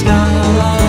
sky.